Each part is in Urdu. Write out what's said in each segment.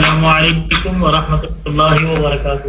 السلام عليكم ورحمة الله وبركاته.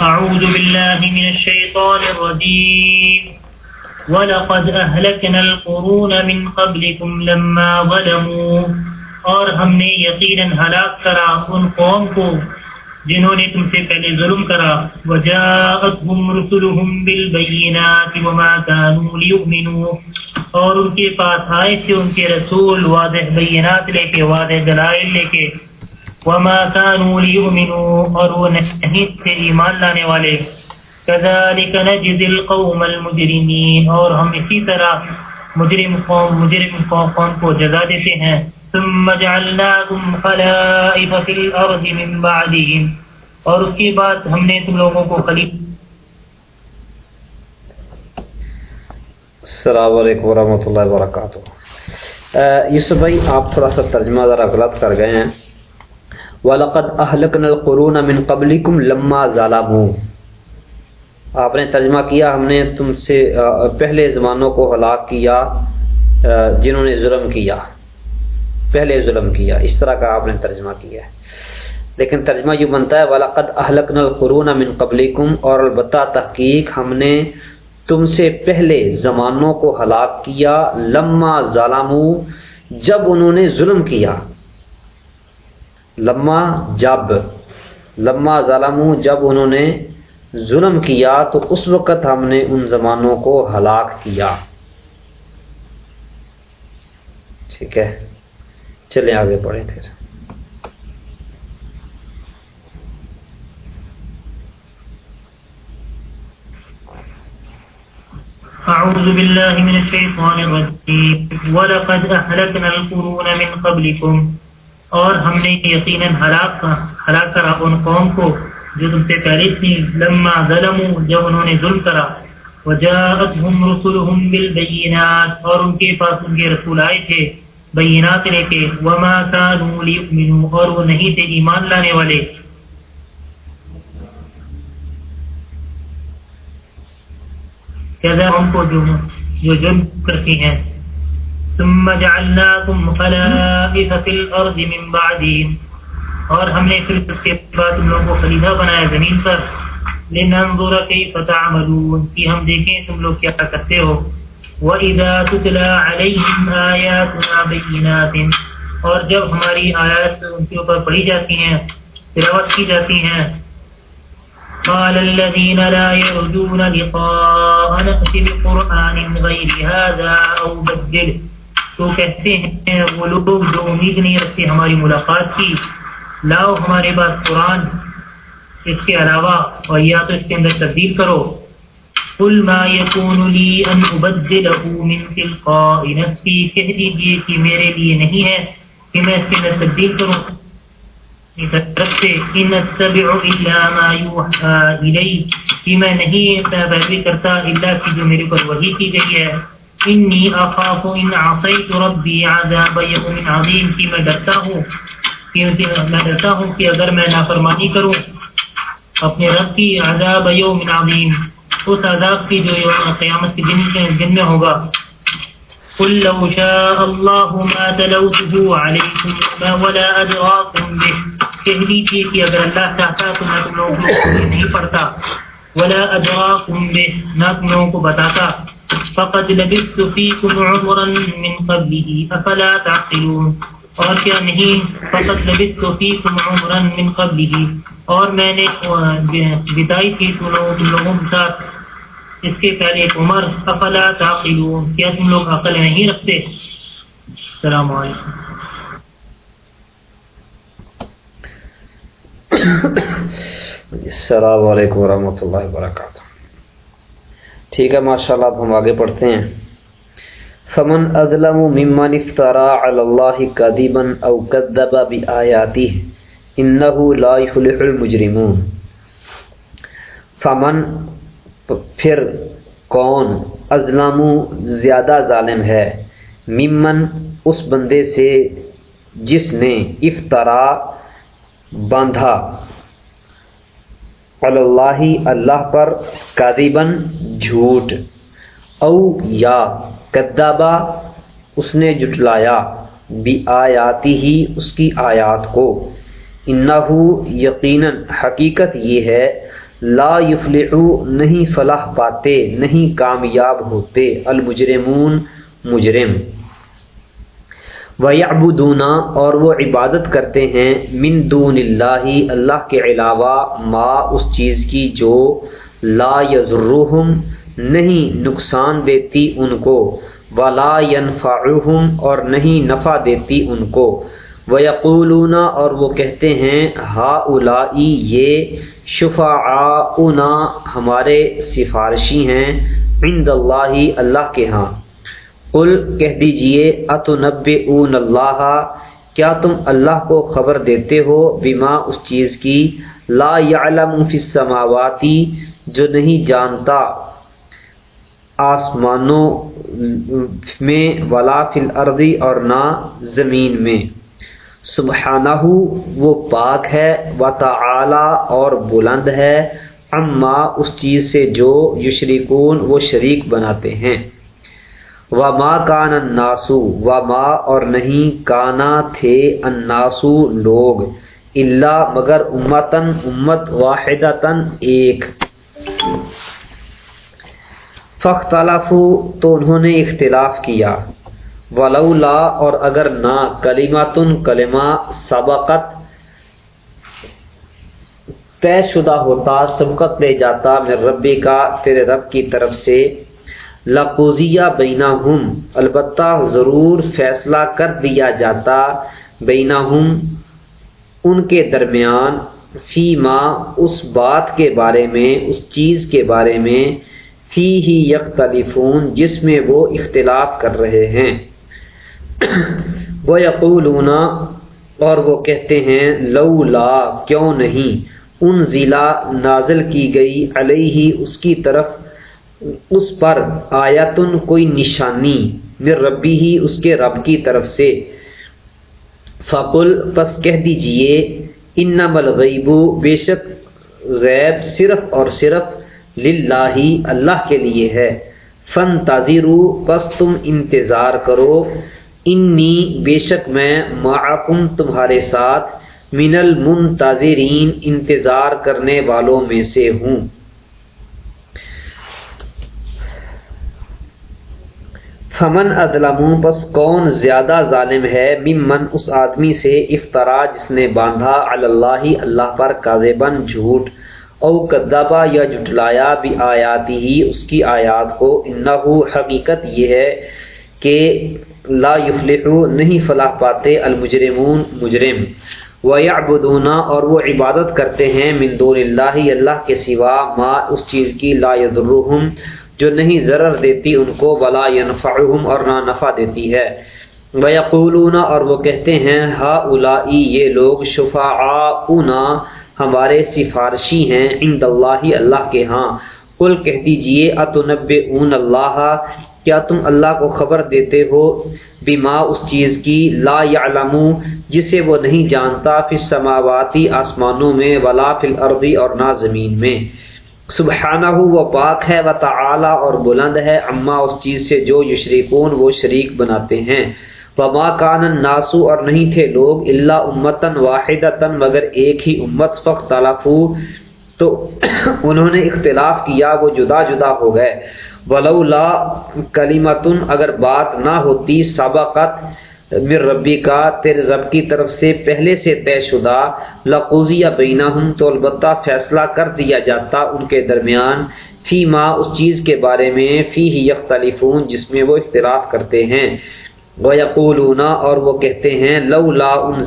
أعوذ بالله من الشيطان الرجيم. ولقد أهلكنا القرون من قبلكم لما ظلموا. اور ہم نے یقیناً ہلاک کرا ان قوم کو جنہوں نے تم سے پہلے ظلم کرا، وجاءتهم رسلهم بالبينات وما كانوا ليؤمنوا۔ اور ان کے پاس آئے تھے ان کے رسول، واضح بینات لے کے، واضح دلائل لے کے۔ وما كانوا ليؤمنوا، اور وہ نہیں تھے ایمان لانے والے۔ كذلك نجزي القوم المجرمين۔ اور ہم اسی طرح مجرم قوم مجرم قوم کو جزا دیتے ہیں۔ ثم جعلناكم خلائف في الارض من بعدهم۔ اور اس کے بعد ہم نے تم لوگوں کو خلیف السلام علیکم ورحمۃ اللہ وبرکاتہ۔ یوسف بھائی، آپ تھوڑا سا ترجمہ ذرا غلط کر گئے ہیں۔ وَلَقَدْ أَهْلَكْنَا الْقُرُونَ مِنْ قَبْلِكُمْ لَمَّا ظَلَمُوا۔ آپ نے ترجمہ کیا، ہم نے تم سے پہلے زمانوں کو ہلاک کیا جنہوں نے ظلم کیا۔ پہلے ظلم کیا، اس طرح کا آپ نے ترجمہ کیا ہے۔ لیکن ترجمہ یوں بنتا ہے ولاقد اہلکن القرون من قبلکم اور البتہ تحقیق ہم نے تم سے پہلے زمانوں کو ہلاک کیا، لما ظالمو جب انہوں نے ظلم کیا۔ لما جب، لما ظالمو جب انہوں نے ظلم کیا، تو اس وقت ہم نے ان زمانوں کو ہلاک کیا۔ ٹھیک ہے؟ چلے آگے پڑھیں پھر۔ أعوذ بالله من الشيطان الرجيم. ولقد أهلكنا القرون من قبلكم۔ اور ہم نے یقیناً ہلاک ہلاک کرا ان قوم کو جو تم سے پہلے تھی۔ لما ظلموا، جب انہوں نے ظلم کرا۔ وجاءتهم رسلهم بالبينات اور ان کے پاس ان کے رسول آئے تھے۔ بینات لے کے وما كانوا ليؤمنوا اور وہ نہیں تھے ایمان لانے والے۔ کہتا ہم کو جو جو جرم کرتی ہیں۔ ثم جعلناكم خلائف في الارض من بعدهم اور ہم نے پھر اس کے بعد تم لوگوں کو خلیفہ بنایا زمین پر۔ لننظر كيف تعملون۔ کہ ہم دیکھیں تم لوگ کیا کرتے ہو۔ وَإِذَا تُتْلَى عَلَيْهِمْ آيَاتُنَا بَيِّنَاتٍ اور جب ہماری آیات ان کے اوپر پڑھی جاتی ہیں، تلاوت کی جاتی ہیں، قال الذين لا يرجون لقاء نأتي بقرآن غير هذا أو بدل۔ تو کہتے ہیں، وہ لوگ جو امید نہیں رکھتے ہماری ملاقات کی، لاؤ ہمارے پاس قرآن۔ اس کے علاوہ اور یا تو اس کے اندر تبدیل کرو۔ قل ما يكون لي ان ابدله من تلقاء نفسي کہہ دیجیے کہ میرے لیے نہیں ہے کہ میں اس کے تبدیل کروں۔ طرف سے ان اتبع الا ما يوحى الي کہ میں نہیں پیروی کرتا الا کی جو میرے پر وحی کی گئی ہے۔ انی اخاف ان عصیت ربی عذاب یوم عظیم کہ میں ڈرتا ہوں، کہ میں ڈرتا ہوں کہ اگر میں نافرمانی کروں، اپنے رب کی عذاب یوم عظیم۔ اس عذاب کی جو قیامت کے دن کے دن میں ہوگا۔ قل لو شاء الله ما تلوته عليكم ولا ادراكم به۔ کہہ دیجیے کہ اگر اللہ چاہتا تو میں تم لوگوں کو نہیں پڑھتا۔ ولا ادراكم به، نہ تم لوگوں کو بتاتا۔ فقد لبثت فيكم عمرا من قبله افلا تعقلون۔ اور کیا نہیں فقط لبثت فيكم عمرا من قبله اور میں نے بتائی تھی تم لوگوں کے ساتھ۔ اس کے پہلے ایک عمر، افلا تعقلون، کیا تم لوگ عقل نہیں رکھتے؟ السلام علیکم۔ السلام علیکم ورحمۃ اللہ وبرکاتہ۔ ٹھیک ہے ماشاء اللہ اب ہم آگے پڑھتے ہیں۔ فمن اظلم ممن افترا علی اللہ کذبا او کذب بآیاته انه لا يفلح المجرمون۔ فمن پھر کون ازلم زیادہ ظالم ہے؟ ممن اس بندے سے جس نے افطرا باندھا۔ اللہ اللہ پر کاذبن جھوٹ۔ او، یا کدابا اس نے جٹلایا بھی آیاتی ہی اس کی آیات کو۔ انہو یقیناً حقیقت یہ ہے لا یفلحو نہیں فلاح پاتے، نہیں کامیاب ہوتے۔ المجرمون، مجرم۔ وَيَعْبُدُونَ اور وہ عبادت کرتے ہیں من دون اللہ اللہ کے علاوہ ما، اس چیز کی جو لا یضرہم، نہیں نقصان دیتی ان کو، ولا ينفعہم اور نہیں نفع دیتی ان کو۔ وَيَقُولُونَ اور وہ کہتے ہیں ہا اولائی یہ شفعاؤنا ہمارے سفارشی ہیں عند اللہ اللہ کے ہاں۔ قل، کہہ دیجیے، اتنبئون اللہ، کیا تم اللہ کو خبر دیتے ہو بما اس چیز کی؟ لا یعلم فی السماواتی، جو نہیں جانتا آسمانوں میں، ولا فی الارض اور نہ زمین میں۔ سبحانہ وہ پاک ہے و تعالی اور بلند ہے۔ اما، اس چیز سے جو یشرکون، وہ شریک بناتے ہیں۔ و ما کان الناسو و ما اور نہیں، کانا تھے الناسو لوگ۔ اللہ مگر امتن امت واحدتن ایک۔ فختلفو تو انہوں نے اختلاف کیا۔ ولولا اور اگر نہ کلیماتن کلمہ سبقت، طے شدہ ہوتا، سبقت لے جاتا میں ربی کا، تیرے رب کی طرف سے لقوزیہ بینا ہم البتہ ضرور فیصلہ کر دیا جاتا بینا ہم ان کے درمیان فی ماں اس بات کے بارے میں، اس چیز کے بارے میں فی ہی یکتلفون جس میں وہ اختلاف کر رہے ہیں۔ وہ یقولون اور وہ کہتے ہیں لو لا کیوں نہیں؟ ان ضلع نازل کی گئی، علیہ اس کی طرف، اس پر آیتن، کوئی نشانی مر ربی ہی اس کے رب کی طرف سے۔ فقل، پس کہہ دیجیے انم الغیب، بے شک غیب صرف اور صرف للہ اللہ کے لیے ہے۔ فن تاضیرو پس تم انتظار کرو۔ انی بے شک میں معکم تمہارے ساتھ من المنتظرین انتظار کرنے والوں میں سے ہوں۔ فمن ادلم پس کون زیادہ ظالم ہے؟ ممن، اس آدمی سے افطرا جس نے باندھا اللہ اللہ پر کاذبن جھوٹ، او کدبا یا جھٹلایا بھی آیاتی ہی، اس کی آیات کو۔ انہو حقیقت یہ ہے کہ لا یفلحو، نہیں فلاح پاتے المجرمون، مجرم۔ و وَيَعْبُدُونَ اور وہ عبادت کرتے ہیں من دون اللہ اللہ کے سوا ما، اس چیز کی لا يضرهم جو نہیں ضرر دیتی ان کو، ولا ينفعهم اور نہ نفع دیتی ہے۔ وَيَقُولُونَ اور وہ کہتے ہیں ہا اولائی یہ لوگ شفعاؤنا، ہمارے سفارشی ہیں عند اللہ اللہ کے ہاں۔ قل کہہ دیجیے اتنبئون اللہ کیا تم اللہ کو خبر دیتے ہو بما اس چیز کی لا یعلم جسے وہ نہیں جانتا فی السماواتی آسمانوں میں ولا فی الارض اور نہ زمین میں؟ سبحانہ وہ پاک ہے و تعالی اور بلند ہے۔ اما اس چیز سے جو یشریکون وہ شریک بناتے ہیں۔ وما کان الناسو اور نہیں تھے لوگ الا امتن واحدتن مگر ایک ہی امت فخ تو انہوں نے اختلاف کیا، وہ جدا جدا ہو گئے۔ ولولا کلیمتن اگر بات نہ ہوتی سابقت مر ربی کا تیرے رب کی طرف سے پہلے سے طے شدہ لقوزیہ بینا ہم تو البتہ فیصلہ کر دیا جاتا ان کے درمیان، فی ماں اس چیز کے بارے میں فی ہی یختلفون، جس میں وہ اختلاف کرتے ہیں۔ وَيَقُولُونَ اور وہ کہتے ہیں لو لا ان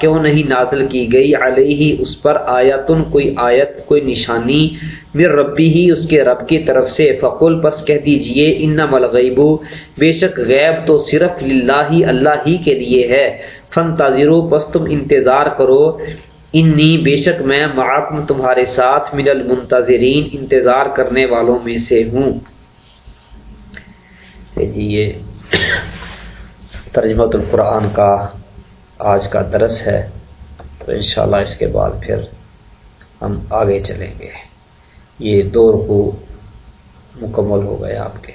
کیوں نہیں نازل کی گئی؟ علیہ اس پر آیتن، کوئی آیت، کوئی نشانی مر ربی ہی اس کے رب کی طرف سے۔ فقل پس کہہ دیجیے انم الغیب بے شک غیب تو صرف للہ اللہ ہی کے لیے ہے۔ فن تاضرو پس تم انتظار کرو۔ انی بے شک میں معاکم تمہارے ساتھ، من المنتظرین انتظار کرنے والوں میں سے ہوں۔ جی یہ ترجمت القرآن کا آج کا درس ہے، تو انشاءاللہ اس کے بعد پھر ہم آگے چلیں گے۔ یہ دور کو مکمل ہو گئے آپ کے۔